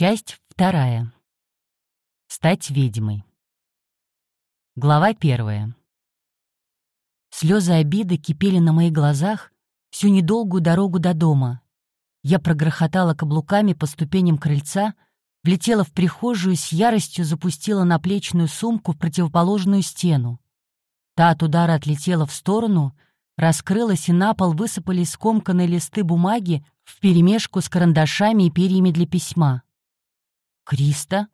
Часть вторая. Стать ведьмой. Глава первая. Слезы обиды кипели на моих глазах всю недолгую дорогу до дома. Я прогрохотала каблуками по ступеням крыльца, влетела в прихожую и с яростью запустила наплечную сумку в противоположную стену. Та от удара отлетела в сторону, раскрылась и на пол высыпались скомканные листы бумаги вперемешку с карандашами и перьями для письма. «Криста?»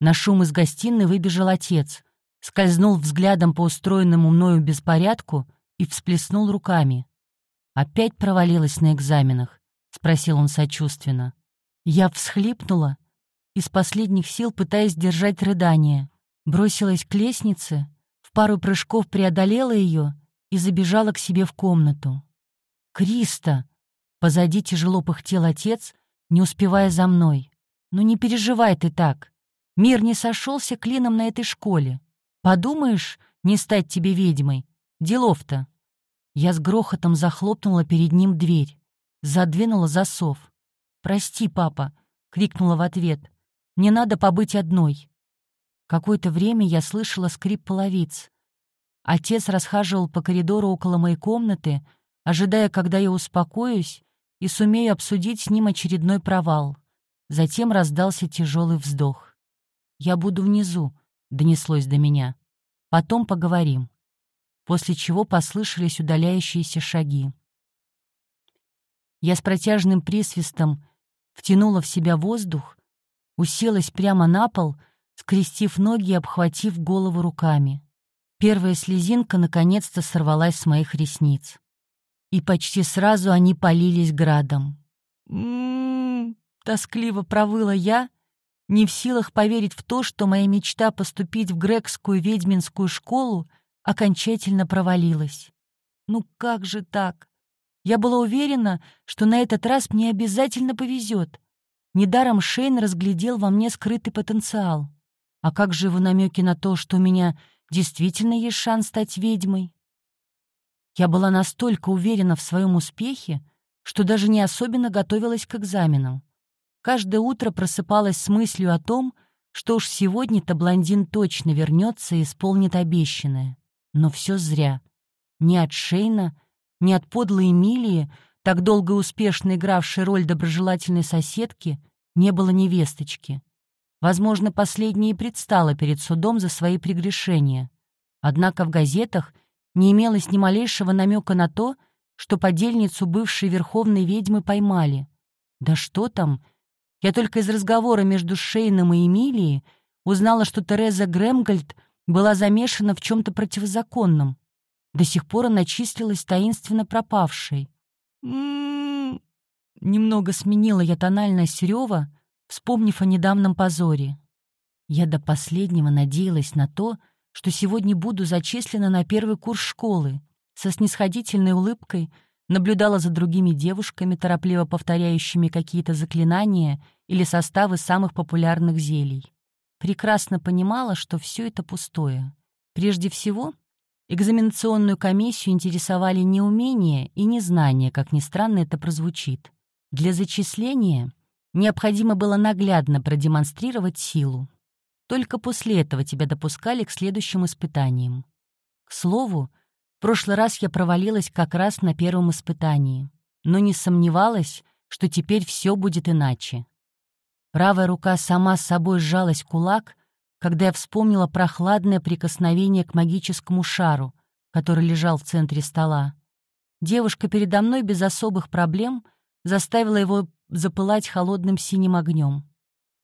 На шум из гостиной выбежал отец, скользнул взглядом по устроенному мною беспорядку и всплеснул руками. «Опять провалилась на экзаменах?» — спросил он сочувственно. Я всхлипнула, из последних сил пытаясь держать рыдание, бросилась к лестнице, в пару прыжков преодолела ее и забежала к себе в комнату. «Криста!» Позади тяжело пыхтел отец, не успевая за мной. «Ну не переживай ты так. Мир не сошелся клином на этой школе. Подумаешь, не стать тебе ведьмой. Делов-то». Я с грохотом захлопнула перед ним дверь, задвинула засов. «Прости, папа», — крикнула в ответ. «Мне надо побыть одной». Какое-то время я слышала скрип половиц. Отец расхаживал по коридору около моей комнаты, ожидая, когда я успокоюсь и сумею обсудить с ним очередной провал. Затем раздался тяжелый вздох. «Я буду внизу», — донеслось до меня. «Потом поговорим». После чего послышались удаляющиеся шаги. Я с протяжным присвистом втянула в себя воздух, уселась прямо на пол, скрестив ноги и обхватив голову руками. Первая слезинка наконец-то сорвалась с моих ресниц. И почти сразу они полились градом. «М-м-м», Тоскливо провыла я, не в силах поверить в то, что моя мечта поступить в грекскую ведьминскую школу окончательно провалилась. Ну как же так? Я была уверена, что на этот раз мне обязательно повезет. Недаром Шейн разглядел во мне скрытый потенциал. А как же его намеки на то, что у меня действительно есть шанс стать ведьмой? Я была настолько уверена в своем успехе, что даже не особенно готовилась к экзаменам. Каждое утро просыпалась с мыслью о том, что уж сегодня-то блондин точно вернется и исполнит обещанное. Но все зря. Ни от Шейна, ни от подлой Эмилии, так долго успешно игравшей роль доброжелательной соседки, не было невесточки. Возможно, последняя и предстала перед судом за свои прегрешения. Однако в газетах не имелось ни малейшего намека на то, что подельницу бывшей верховной ведьмы поймали. Да что там, я только из разговора между Шейном и Эмилией узнала, что Тереза Грэмгольд была замешана в чем-то противозаконном. До сих пор она числилась таинственно пропавшей. Немного сменила я тональность Рева, вспомнив о недавнем позоре. Я до последнего надеялась на то, что сегодня буду зачислена на первый курс школы, со снисходительной улыбкой наблюдала за другими девушками, торопливо повторяющими какие-то заклинания или составы самых популярных зелий. Прекрасно понимала, что все это пустое. Прежде всего, экзаменационную комиссию интересовали не умения и не знания, как ни странно это прозвучит. Для зачисления необходимо было наглядно продемонстрировать силу. Только после этого тебя допускали к следующим испытаниям. К слову, прошлый раз я провалилась как раз на первом испытании, но не сомневалась, что теперь все будет иначе. Правая рука сама с собой сжалась кулак, когда я вспомнила прохладное прикосновение к магическому шару, который лежал в центре стола. Девушка передо мной без особых проблем заставила его запылать холодным синим огнем.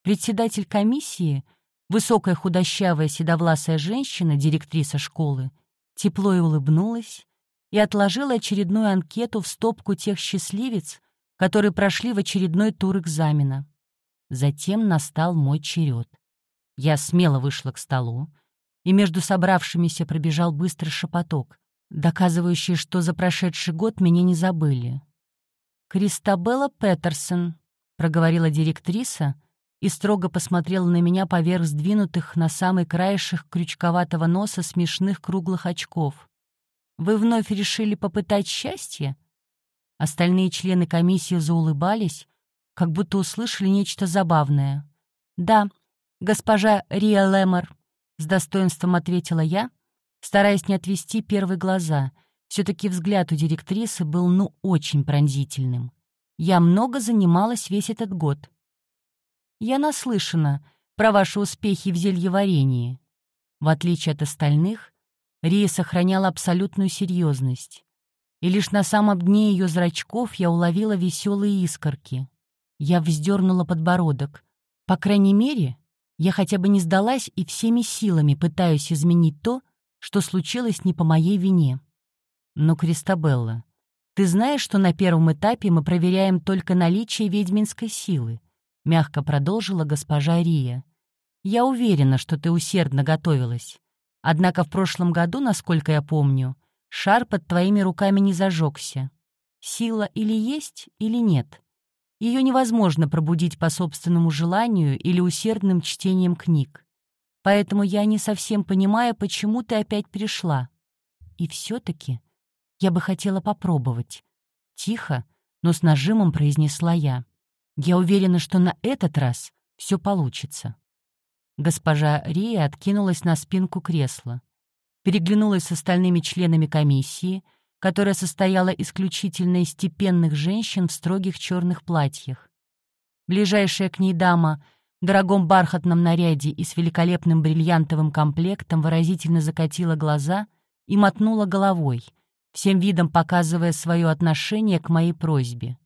Председатель комиссии, высокая худощавая седовласая женщина, директриса школы, тепло и улыбнулась и отложила очередную анкету в стопку тех счастливец, которые прошли в очередной тур экзамена. Затем настал мой черед. Я смело вышла к столу, и между собравшимися пробежал быстрый шепоток, доказывающий, что за прошедший год меня не забыли. «Кристабелла Петерсон», — проговорила директриса и строго посмотрела на меня поверх сдвинутых на самый краешек крючковатого носа смешных круглых очков. «Вы вновь решили попытать счастье?» Остальные члены комиссии заулыбались, как будто услышали нечто забавное. «Да, госпожа Риа Лэмор», — с достоинством ответила я, стараясь не отвести первые глаза. Все-таки взгляд у директрисы был ну очень пронзительным. Я много занималась весь этот год. Я наслышана про ваши успехи в зельеварении. В отличие от остальных, Рия сохраняла абсолютную серьезность. И лишь на самом дне ее зрачков я уловила веселые искорки. Я вздернула подбородок. По крайней мере, я хотя бы не сдалась и всеми силами пытаюсь изменить то, что случилось не по моей вине. Но, Кристабелла, ты знаешь, что на первом этапе мы проверяем только наличие ведьминской силы? Мягко продолжила госпожа Рия. Я уверена, что ты усердно готовилась. Однако в прошлом году, насколько я помню, шар под твоими руками не зажегся. Сила или есть, или нет. Ее невозможно пробудить по собственному желанию или усердным чтением книг. Поэтому я не совсем понимаю, почему ты опять пришла. И все-таки я бы хотела попробовать. Тихо, но с нажимом произнесла я. Я уверена, что на этот раз все получится. Госпожа Рия откинулась на спинку кресла, переглянулась с остальными членами комиссии, которая состояла исключительно из степенных женщин в строгих черных платьях. Ближайшая к ней дама в дорогом бархатном наряде и с великолепным бриллиантовым комплектом выразительно закатила глаза и мотнула головой, всем видом показывая свое отношение к моей просьбе.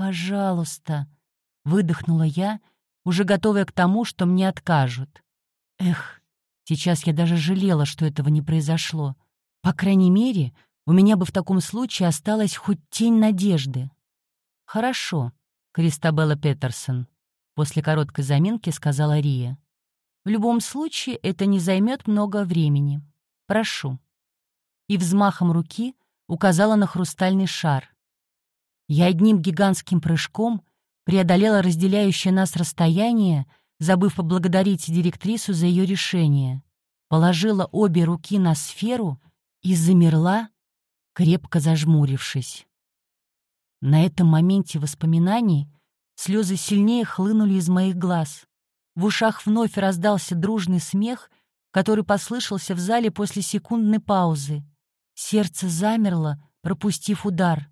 «Пожалуйста», — выдохнула я, уже готовая к тому, что мне откажут. Эх, сейчас я даже жалела, что этого не произошло. По крайней мере, у меня бы в таком случае осталась хоть тень надежды. «Хорошо, Кристабелла Петерсон», — после короткой заминки сказала Рия. «В любом случае это не займет много времени. Прошу». И взмахом руки указала на хрустальный шар. Я одним гигантским прыжком преодолела разделяющее нас расстояние, забыв поблагодарить директрису за ее решение, положила обе руки на сферу и замерла, крепко зажмурившись. На этом моменте воспоминаний слезы сильнее хлынули из моих глаз. В ушах вновь раздался дружный смех, который послышался в зале после секундной паузы. Сердце замерло, пропустив удар.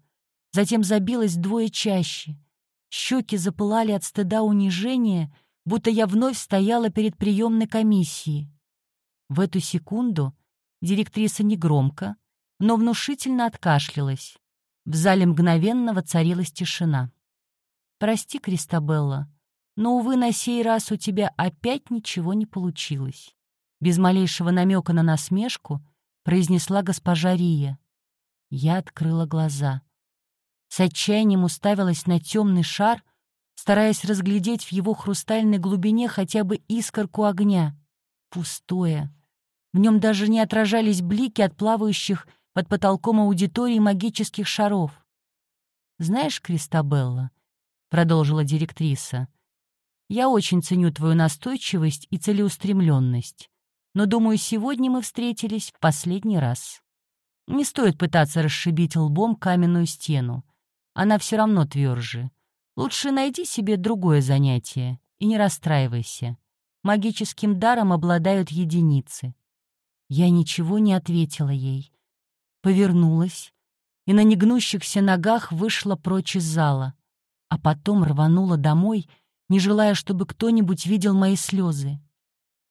Затем забилось вдвое чаще — Щеки запылали от стыда унижения, будто я вновь стояла перед приемной комиссией. В эту секунду директриса негромко, но внушительно откашлялась. В зале мгновенно воцарилась тишина. «Прости, Кристабелла, но, увы, на сей раз у тебя опять ничего не получилось», без малейшего намека на насмешку произнесла госпожа Рия. Я открыла глаза. С отчаянием уставилась на темный шар, стараясь разглядеть в его хрустальной глубине хотя бы искорку огня. Пустое. В нем даже не отражались блики от плавающих под потолком аудитории магических шаров. «Знаешь, Кристабелла», — продолжила директриса, «я очень ценю твою настойчивость и целеустремленность, но, думаю, сегодня мы встретились в последний раз. Не стоит пытаться расшибить лбом каменную стену она все равно тверже. Лучше найди себе другое занятие и не расстраивайся. Магическим даром обладают единицы. Я ничего не ответила ей. Повернулась и на негнущихся ногах вышла прочь из зала, а потом рванула домой, не желая, чтобы кто-нибудь видел мои слезы.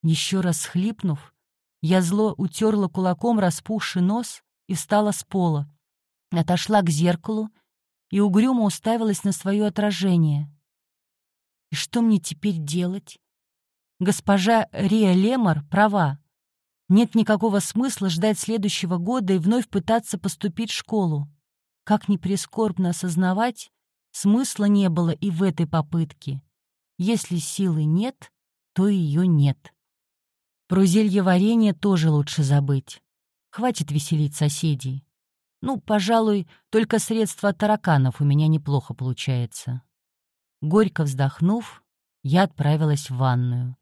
Еще раз схлипнув, я зло утерла кулаком распухший нос и встала с пола, отошла к зеркалу и угрюмо уставилась на свое отражение. И что мне теперь делать? Госпожа Риа Лемор права. Нет никакого смысла ждать следующего года и вновь пытаться поступить в школу. Как ни прискорбно осознавать, смысла не было и в этой попытке. Если силы нет, то ее нет. Про зелье варенье тоже лучше забыть. Хватит веселить соседей. Ну, пожалуй, только средство от тараканов у меня неплохо получается. Горько вздохнув, я отправилась в ванную.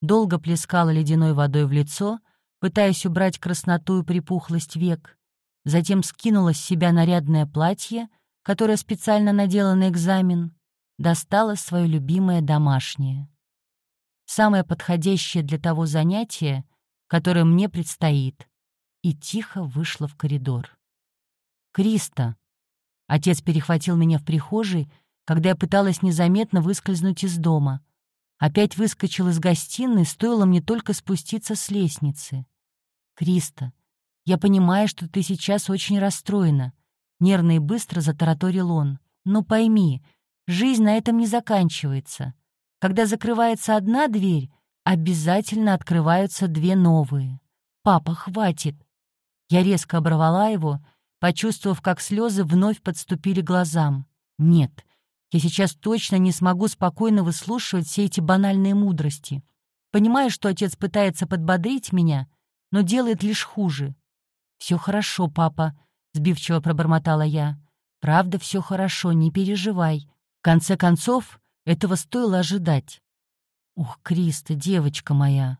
Долго плескала ледяной водой в лицо, пытаясь убрать красноту и припухлость век, затем скинула с себя нарядное платье, которое специально надела на экзамен, достала свое любимое домашнее. самое подходящее для того занятия, которое мне предстоит, и тихо вышла в коридор. «Криста!» Отец перехватил меня в прихожей, когда я пыталась незаметно выскользнуть из дома. Опять выскочил из гостиной, стоило мне только спуститься с лестницы. «Криста, я понимаю, что ты сейчас очень расстроена», — нервно и быстро затараторил он. «Но пойми, жизнь на этом не заканчивается. Когда закрывается одна дверь, обязательно открываются две новые. Папа, хватит!» Я резко оборвала его, почувствовав, как слезы вновь подступили глазам. «Нет, я сейчас точно не смогу спокойно выслушивать все эти банальные мудрости. Понимаю, что отец пытается подбодрить меня, но делает лишь хуже. «Все хорошо, папа», — сбивчиво пробормотала я. «Правда, все хорошо, не переживай. В конце концов, этого стоило ожидать». «Ух, Криста, девочка моя!»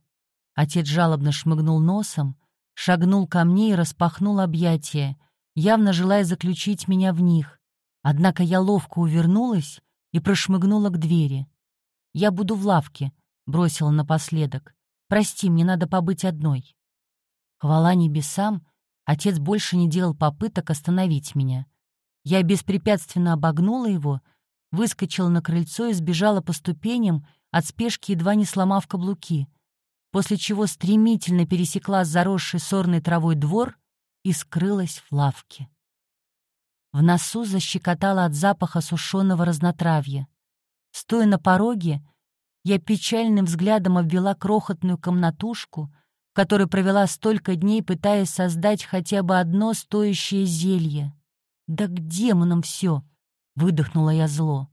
Отец жалобно шмыгнул носом, шагнул ко мне и распахнул объятия, явно желая заключить меня в них. Однако я ловко увернулась и прошмыгнула к двери. «Я буду в лавке», — бросила напоследок. «Прости, мне надо побыть одной». Хвала небесам, отец больше не делал попыток остановить меня. Я беспрепятственно обогнула его, выскочила на крыльцо и сбежала по ступеням, от спешки едва не сломав каблуки, после чего стремительно пересекла заросший сорной травой двор и скрылась в лавке. В носу защекотало от запаха сушеного разнотравья. Стоя на пороге, я печальным взглядом обвела крохотную комнатушку, в которой провела столько дней, пытаясь создать хотя бы одно стоящее зелье. «Да к демонам все!» — выдохнула я зло.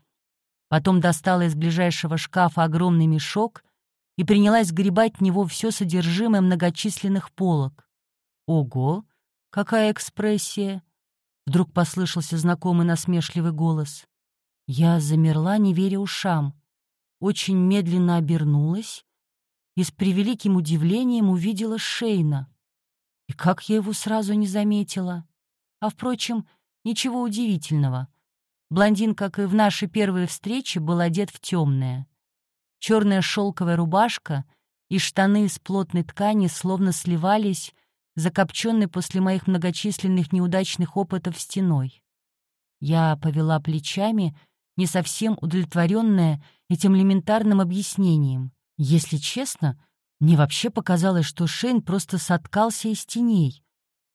Потом достала из ближайшего шкафа огромный мешок и принялась сгребать в него все содержимое многочисленных полок. Ого, какая экспрессия! Вдруг послышался знакомый насмешливый голос. Я замерла, не веря ушам. Очень медленно обернулась и с превеликим удивлением увидела Шейна. И как я его сразу не заметила. А, впрочем, ничего удивительного. Блондин, как и в нашей первой встрече, был одет в темное. Черная шелковая рубашка и штаны из плотной ткани словно сливались закопченный после моих многочисленных неудачных опытов стеной. Я повела плечами, не совсем удовлетворенная этим элементарным объяснением. Если честно, мне вообще показалось, что Шейн просто соткался из теней.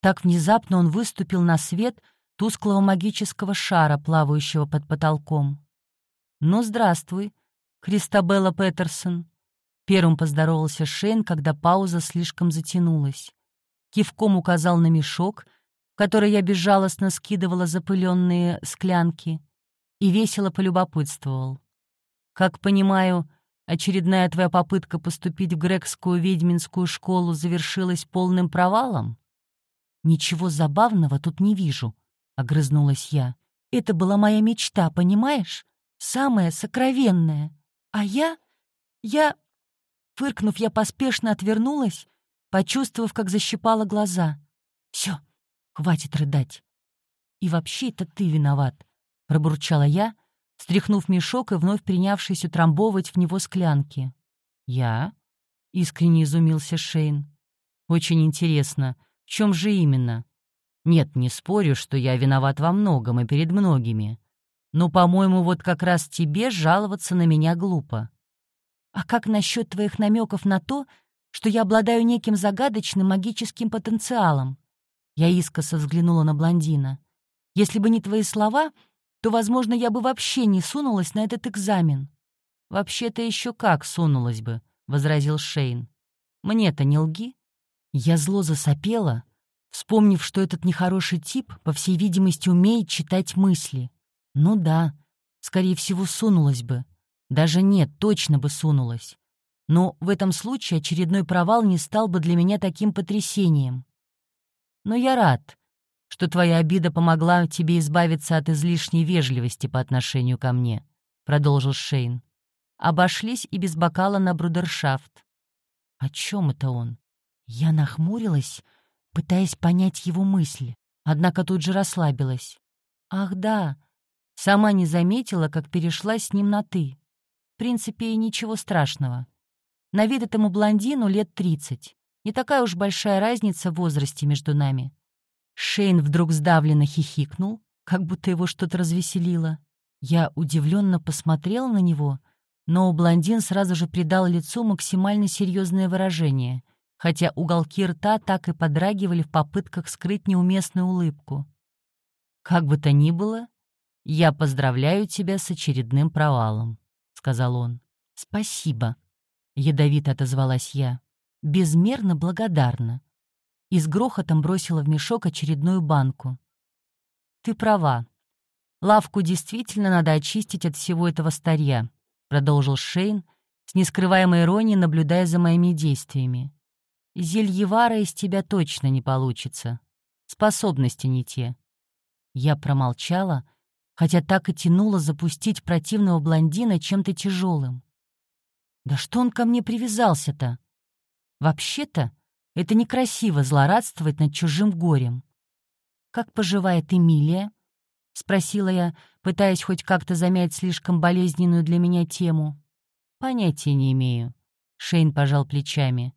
Так внезапно он выступил на свет тусклого магического шара, плавающего под потолком. «Ну, здравствуй, Кристабелла Петерсон», — первым поздоровался Шейн, когда пауза слишком затянулась кивком указал на мешок, который я безжалостно скидывала запыленные склянки, и весело полюбопытствовал. «Как понимаю, очередная твоя попытка поступить в грекскую ведьминскую школу завершилась полным провалом?» «Ничего забавного тут не вижу», — огрызнулась я. «Это была моя мечта, понимаешь? Самая сокровенная. А я... я...» Фыркнув, я поспешно отвернулась почувствовав, как защипала глаза. «Все, хватит рыдать. И вообще это ты виноват», — пробурчала я, стряхнув мешок и вновь принявшись утрамбовывать в него склянки. «Я?» — искренне изумился Шейн. «Очень интересно, в чем же именно? Нет, не спорю, что я виноват во многом и перед многими. Но, по-моему, вот как раз тебе жаловаться на меня глупо. А как насчет твоих намеков на то, что я обладаю неким загадочным магическим потенциалом. Я искоса взглянула на блондина. Если бы не твои слова, то, возможно, я бы вообще не сунулась на этот экзамен. «Вообще-то еще как сунулась бы», — возразил Шейн. «Мне-то не лги». Я зло засопела, вспомнив, что этот нехороший тип, по всей видимости, умеет читать мысли. Ну да, скорее всего, сунулась бы. Даже нет, точно бы сунулась. Но в этом случае очередной провал не стал бы для меня таким потрясением. Но я рад, что твоя обида помогла тебе избавиться от излишней вежливости по отношению ко мне», — продолжил Шейн. Обошлись и без бокала на брудершафт. О чем это он? Я нахмурилась, пытаясь понять его мысли, однако тут же расслабилась. Ах да, сама не заметила, как перешла с ним на «ты». В принципе, ничего страшного. На вид этому блондину лет тридцать. Не такая уж большая разница в возрасте между нами. Шейн вдруг сдавленно хихикнул, как будто его что-то развеселило. Я удивленно посмотрела на него, но блондин сразу же придал лицу максимально серьезное выражение, хотя уголки рта так и подрагивали в попытках скрыть неуместную улыбку. «Как бы то ни было, я поздравляю тебя с очередным провалом», — сказал он. «Спасибо», — ядовито отозвалась я. «Безмерно благодарна и с грохотом бросила в мешок очередную банку. «Ты права. Лавку действительно надо очистить от всего этого старья», — продолжил Шейн, с нескрываемой иронией наблюдая за моими действиями. «Зельевара из тебя точно не получится. Способности не те». Я промолчала, хотя так и тянуло запустить противного блондина чем-то тяжелым. «Да что он ко мне привязался-то? Вообще-то это некрасиво злорадствовать над чужим горем. «Как поживает Эмилия?» — спросила я, пытаясь хоть как-то замять слишком болезненную для меня тему. «Понятия не имею», — Шейн пожал плечами.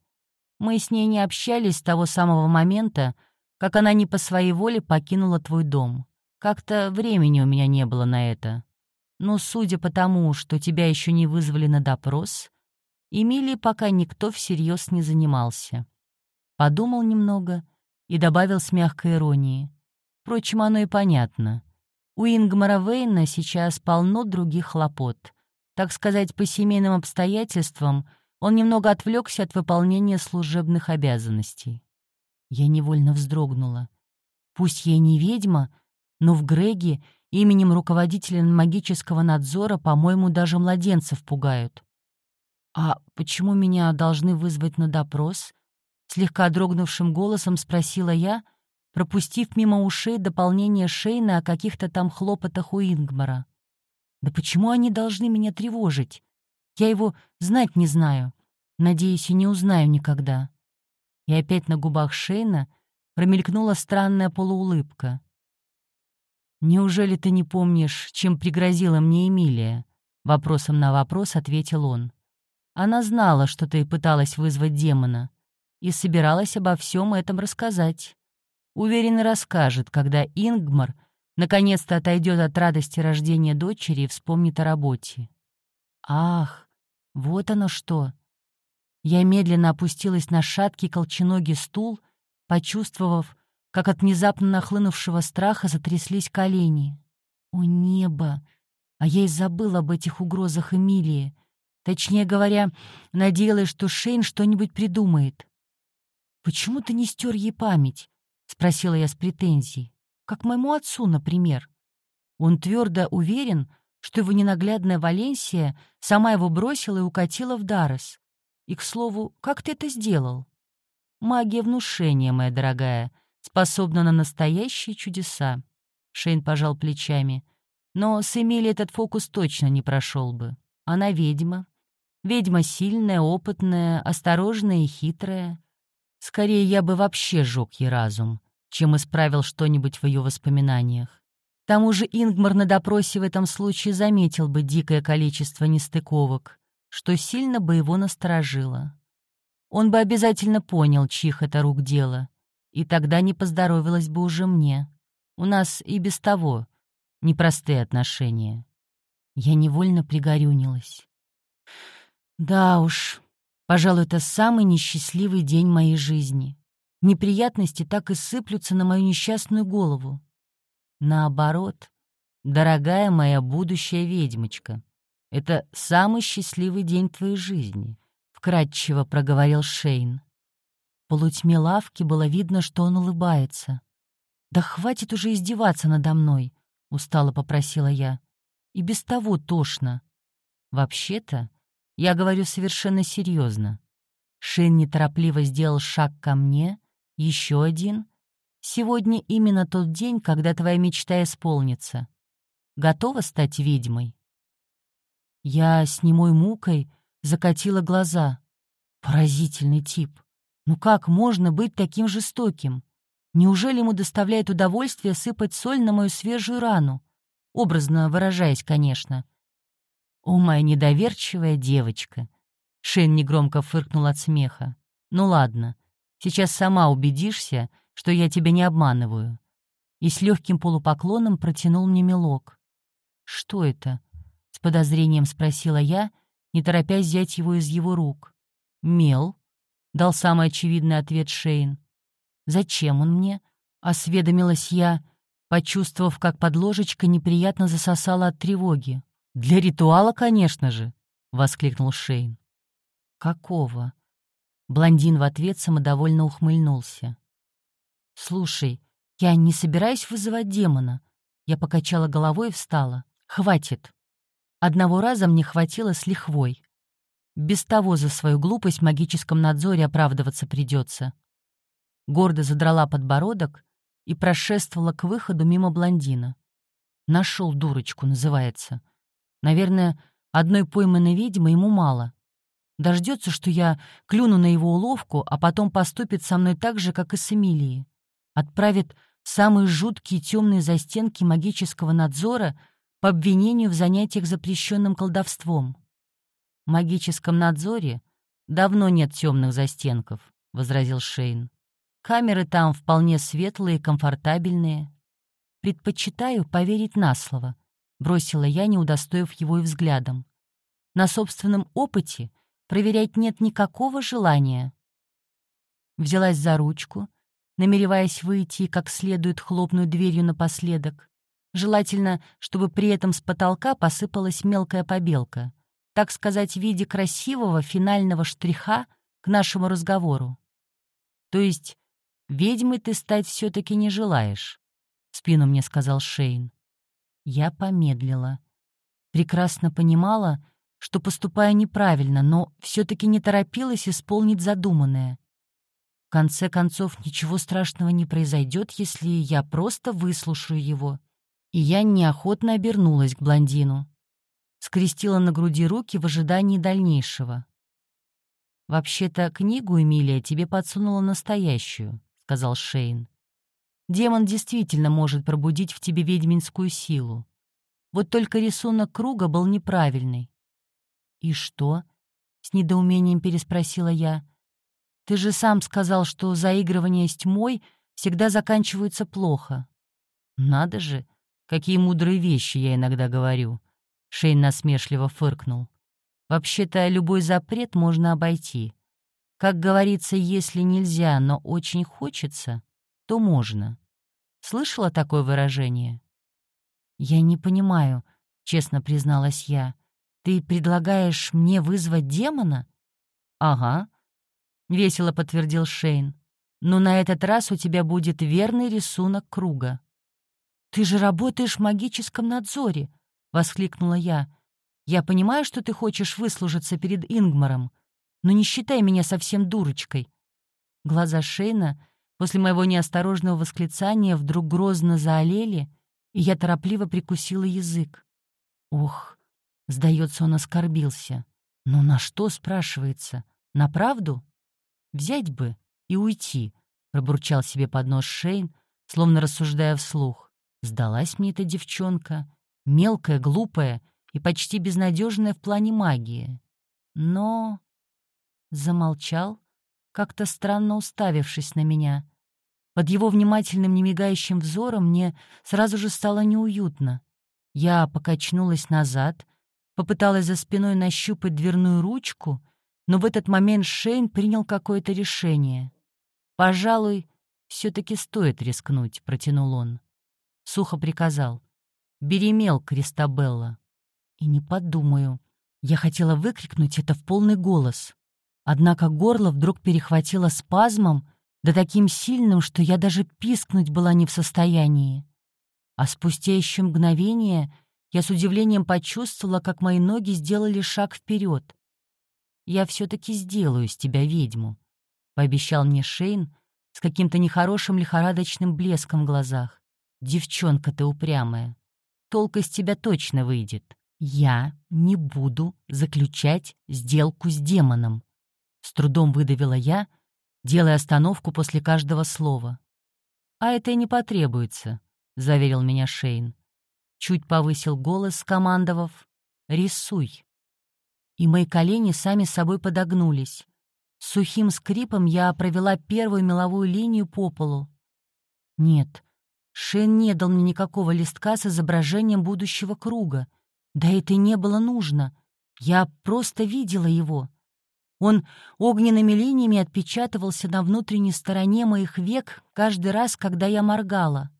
«Мы с ней не общались с того самого момента, как она не по своей воле покинула твой дом. Как-то времени у меня не было на это. Но судя по тому, что тебя еще не вызвали на допрос, Эмилии пока никто всерьез не занимался подумал немного и добавил с мягкой иронией. Впрочем, оно и понятно. У Ингмара Вейна сейчас полно других хлопот. Так сказать, по семейным обстоятельствам он немного отвлекся от выполнения служебных обязанностей. Я невольно вздрогнула. Пусть я не ведьма, но в Греге именем руководителя магического надзора, по-моему, даже младенцев пугают. А почему меня должны вызвать на допрос? Слегка дрогнувшим голосом спросила я, пропустив мимо ушей дополнение Шейна о каких-то там хлопотах у Ингмара. «Да почему они должны меня тревожить? Я его знать не знаю. Надеюсь, и не узнаю никогда». И опять на губах Шейна промелькнула странная полуулыбка. «Неужели ты не помнишь, чем пригрозила мне Эмилия?» Вопросом на вопрос ответил он. «Она знала, что ты пыталась вызвать демона и собиралась обо всем этом рассказать. Уверен, расскажет, когда Ингмар наконец-то отойдет от радости рождения дочери и вспомнит о работе. Ах, вот оно что! Я медленно опустилась на шаткий колченогий стул, почувствовав, как от внезапно нахлынувшего страха затряслись колени. О небо! А я и забыла об этих угрозах Эмилии. Точнее говоря, надеялась, что Шейн что-нибудь придумает. «Почему ты не стер ей память?» — спросила я с претензией. «Как моему отцу, например. Он твердо уверен, что его ненаглядная Валенсия сама его бросила и укатила в Дарос. И, к слову, как ты это сделал? Магия внушения, моя дорогая, способна на настоящие чудеса. Шейн пожал плечами. Но с Эмили этот фокус точно не прошел бы. Она ведьма. Ведьма сильная, опытная, осторожная и хитрая. Скорее, я бы вообще жёг ей разум, чем исправил что-нибудь в ее воспоминаниях. К тому же Ингмар на допросе в этом случае заметил бы дикое количество нестыковок, что сильно бы его насторожило. Он бы обязательно понял, чьих это рук дело, и тогда не поздоровилось бы уже мне. У нас и без того непростые отношения. Я невольно пригорюнилась. Да уж, Пожалуй, это самый несчастливый день моей жизни. Неприятности так и сыплются на мою несчастную голову. Наоборот, дорогая моя будущая ведьмочка, это самый счастливый день твоей жизни, — вкратчиво проговорил Шейн. Полутьме лавки было видно, что он улыбается. «Да хватит уже издеваться надо мной», — устало попросила я. «И без того тошно. Вообще-то, я говорю совершенно серьезно. Шин неторопливо сделал шаг ко мне, еще один. Сегодня именно тот день, когда твоя мечта исполнится. Готова стать ведьмой? Я с немой мукой закатила глаза. Поразительный тип. Ну как можно быть таким жестоким? Неужели ему доставляет удовольствие сыпать соль на мою свежую рану? Образно выражаясь, конечно. «О, моя недоверчивая девочка! Шейн негромко фыркнул от смеха. «Ну ладно, сейчас сама убедишься, что я тебя не обманываю». И с легким полупоклоном протянул мне мелок. «Что это?» — с подозрением спросила я, не торопясь взять его из его рук. «Мел», — дал самый очевидный ответ Шейн. «Зачем он мне?» — осведомилась я, почувствовав, как под ложечкой неприятно засосала от тревоги. «Для ритуала, конечно же!» — воскликнул Шейн. «Какого?» Блондин в ответ самодовольно ухмыльнулся. «Слушай, я не собираюсь вызывать демона». Я покачала головой и встала. «Хватит. Одного раза мне хватило с лихвой. Без того за свою глупость в магическом надзоре оправдываться придется. Гордо задрала подбородок и прошествовала к выходу мимо блондина. «Нашел дурочку» называется. Наверное, одной пойманной ведьмы ему мало. Дождется, что я клюну на его уловку, а потом поступит со мной так же, как и с Эмилией. Отправит самые жуткие темные застенки магического надзора по обвинению в занятиях запрещенным колдовством. Магическом надзоре давно нет темных застенков, — возразил Шейн. Камеры там вполне светлые и комфортабельные. Предпочитаю поверить на слово, бросила я, не удостоив его и взглядом. На собственном опыте проверять нет никакого желания. Взялась за ручку, намереваясь выйти и как следует хлопнуть дверью напоследок. Желательно, чтобы при этом с потолка посыпалась мелкая побелка, так сказать, в виде красивого финального штриха к нашему разговору. То есть ведьмой ты стать все-таки не желаешь», — спину мне сказал Шейн. Я помедлила. Прекрасно понимала, что поступаю неправильно, но все-таки не торопилась исполнить задуманное. В конце концов, ничего страшного не произойдет, если я просто выслушаю его. И я неохотно обернулась к блондину. Скрестила на груди руки в ожидании дальнейшего. «Вообще-то книгу, Эмилия, тебе подсунула настоящую сказал Шейн. «Демон действительно может пробудить в тебе ведьминскую силу. Вот только рисунок круга был неправильный». «И что?» — с недоумением переспросила я. «Ты же сам сказал, что заигрывания с тьмой всегда заканчиваются плохо». «Надо же, какие мудрые вещи я иногда говорю», — Шейн насмешливо фыркнул. «Вообще-то любой запрет можно обойти. Как говорится, если нельзя, но очень хочется, то можно. Слышала такое выражение? «Я не понимаю», — честно призналась я. «Ты предлагаешь мне вызвать демона?» «Ага», — весело подтвердил Шейн. «Но на этот раз у тебя будет верный рисунок круга». «Ты же работаешь в магическом надзоре», — воскликнула я. «Я понимаю, что ты хочешь выслужиться перед Ингмаром, но не считай меня совсем дурочкой». Глаза Шейна после моего неосторожного восклицания вдруг грозно заолели, и я торопливо прикусила язык. Ох, сдается, он оскорбился. Но на что, спрашивается? На правду? Взять бы и уйти, пробурчал себе под нос Шейн, словно рассуждая вслух. Сдалась мне эта девчонка, мелкая, глупая и почти безнадежная в плане магии. Но замолчал, как-то странно уставившись на меня. Под его внимательным немигающим взором мне сразу же стало неуютно. Я покачнулась назад, попыталась за спиной нащупать дверную ручку, но в этот момент Шейн принял какое-то решение. «Пожалуй, все-таки стоит рискнуть», — протянул он. Сухо приказал. «Бери мел, Кристабелла». И не подумаю. Я хотела выкрикнуть это в полный голос. Однако горло вдруг перехватило спазмом, да таким сильным, что я даже пискнуть была не в состоянии. А спустя еще мгновение я с удивлением почувствовала, как мои ноги сделали шаг вперед. «Я все-таки сделаю из тебя ведьму», — пообещал мне Шейн с каким-то нехорошим лихорадочным блеском в глазах. «Девчонка ты упрямая. Толк из тебя точно выйдет. Я не буду заключать сделку с демоном», с трудом выдавила я, делая остановку после каждого слова. «А это и не потребуется», — заверил меня Шейн. Чуть повысил голос, скомандовав «Рисуй». и мои колени сами собой подогнулись. С сухим скрипом я провела первую меловую линию по полу. Нет, Шен не дал мне никакого листка с изображением будущего круга. Да это и не было нужно. Я просто видела его. Он огненными линиями отпечатывался на внутренней стороне моих век каждый раз, когда я моргала.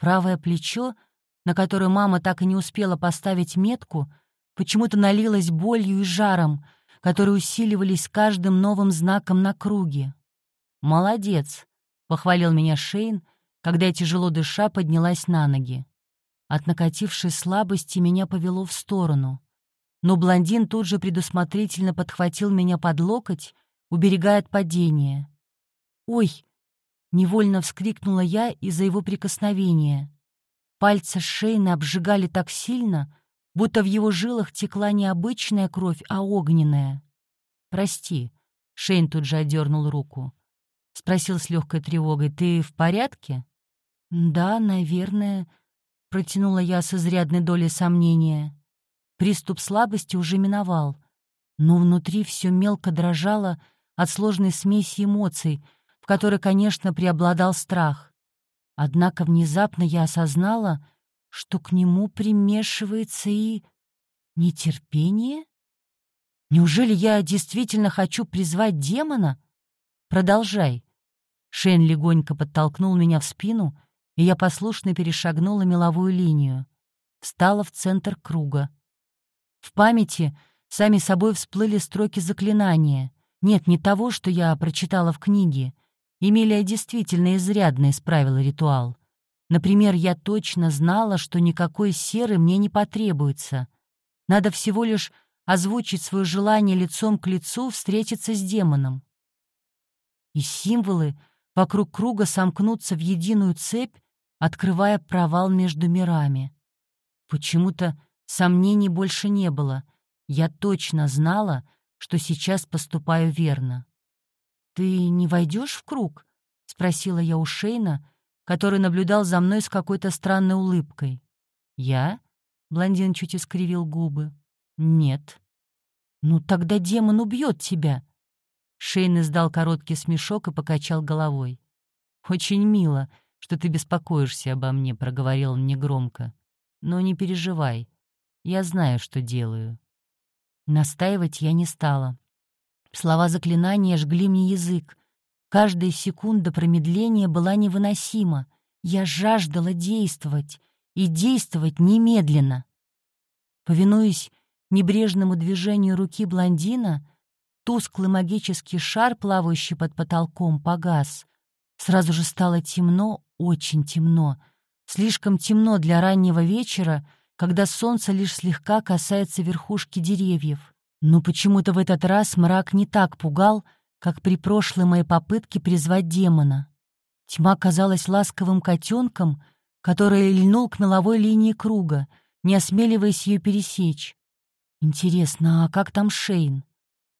Правое плечо, на которое мама так и не успела поставить метку, почему-то налилось болью и жаром, которые усиливались каждым новым знаком на круге. «Молодец!» — похвалил меня Шейн, когда я, тяжело дыша, поднялась на ноги. От накатившей слабости меня повело в сторону. Но блондин тут же предусмотрительно подхватил меня под локоть, уберегая от падения. «Ой!» — невольно вскрикнула я из-за его прикосновения. Пальцы Шейна обжигали так сильно, будто в его жилах текла не обычная кровь, а огненная. «Прости», — Шейн тут же отдернул руку. Спросил с легкой тревогой, «Ты в порядке?» «Да, наверное», — протянула я с изрядной долей сомнения. Приступ слабости уже миновал, но внутри все мелко дрожало от сложной смеси эмоций, в которой, конечно, преобладал страх. Однако внезапно я осознала, что к нему примешивается и нетерпение. Неужели я действительно хочу призвать демона? Продолжай. Шен легонько подтолкнул меня в спину, и я послушно перешагнула меловую линию. Встала в центр круга. В памяти сами собой всплыли строки заклинания. Нет, не того, что я прочитала в книге. Эмилия действительно изрядно исправила ритуал. Например, я точно знала, что никакой серы мне не потребуется. Надо всего лишь озвучить свое желание лицом к лицу встретиться с демоном. И символы вокруг круга сомкнутся в единую цепь, открывая провал между мирами. Почему-то Сомнений больше не было. Я точно знала, что сейчас поступаю верно. «Ты не войдешь в круг?» — спросила я у Шейна, который наблюдал за мной с какой-то странной улыбкой. «Я?» — блондин чуть искривил губы. «Нет». «Ну тогда демон убьет тебя!» Шейн издал короткий смешок и покачал головой. «Очень мило, что ты беспокоишься обо мне», — проговорил он негромко. «Но не переживай. Я знаю, что делаю. Настаивать я не стала. Слова заклинания жгли мне язык. Каждая секунда промедления была невыносима. Я жаждала действовать, и действовать немедленно. Повинуясь небрежному движению руки блондина, тусклый магический шар, плавающий под потолком, погас. Сразу же стало темно, очень темно. Слишком темно для раннего вечера — когда солнце лишь слегка касается верхушки деревьев. Но почему-то в этот раз мрак не так пугал, как при прошлой моей попытке призвать демона. Тьма казалась ласковым котенком, который льнул к меловой линии круга, не осмеливаясь ее пересечь. Интересно, а как там Шейн?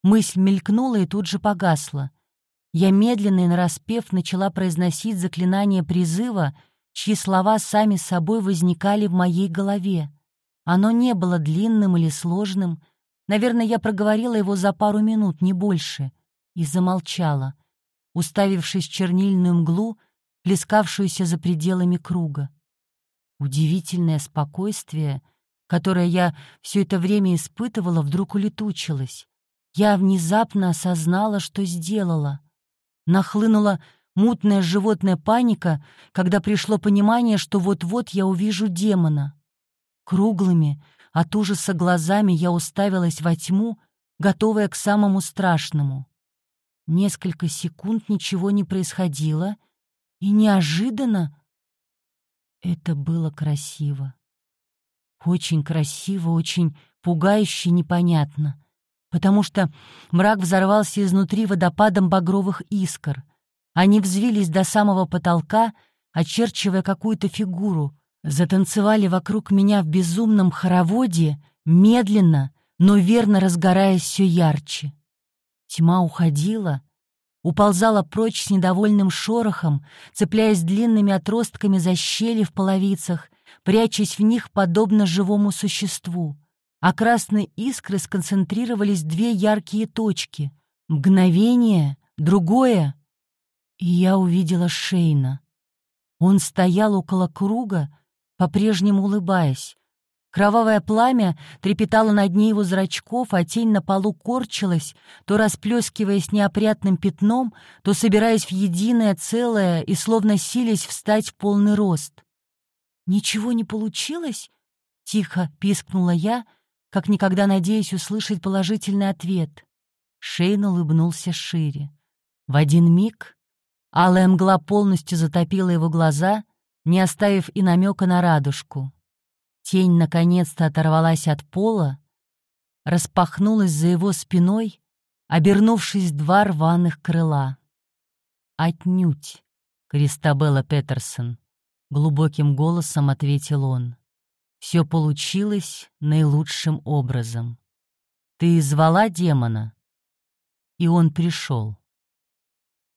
Мысль мелькнула и тут же погасла. Я медленно и нараспев начала произносить заклинание призыва — чьи слова сами собой возникали в моей голове. Оно не было длинным или сложным. Наверное, я проговорила его за пару минут, не больше, и замолчала, уставившись в чернильную мглу, плескавшуюся за пределами круга. Удивительное спокойствие, которое я все это время испытывала, вдруг улетучилось. Я внезапно осознала, что сделала. Нахлынула мутная животная паника, когда пришло понимание, что вот-вот я увижу демона. Круглыми, от ужаса глазами я уставилась во тьму, готовая к самому страшному. Несколько секунд ничего не происходило, и неожиданно это было красиво. Очень красиво, очень пугающе непонятно, потому что мрак взорвался изнутри водопадом багровых искр — они взвились до самого потолка, очерчивая какую-то фигуру, затанцевали вокруг меня в безумном хороводе, медленно, но верно разгораясь все ярче. Тьма уходила, уползала прочь с недовольным шорохом, цепляясь длинными отростками за щели в половицах, прячась в них подобно живому существу. А красные искры сконцентрировались две яркие точки. Мгновение, другое, и я увидела Шейна. Он стоял около круга, по-прежнему улыбаясь. Кровавое пламя трепетало на дне его зрачков, а тень на полу корчилась, то расплескиваясь неопрятным пятном, то собираясь в единое целое и словно силясь встать в полный рост. «Ничего не получилось?» — тихо пискнула я, как никогда надеясь услышать положительный ответ. Шейн улыбнулся шире. В один миг алая мгла полностью затопила его глаза, не оставив и намека на радужку. Тень наконец-то оторвалась от пола, распахнулась за его спиной, обернувшись два рваных крыла. «Отнюдь, Кристабелла Петерсон», — глубоким голосом ответил он. «Все получилось наилучшим образом. Ты звала демона?» И он пришел.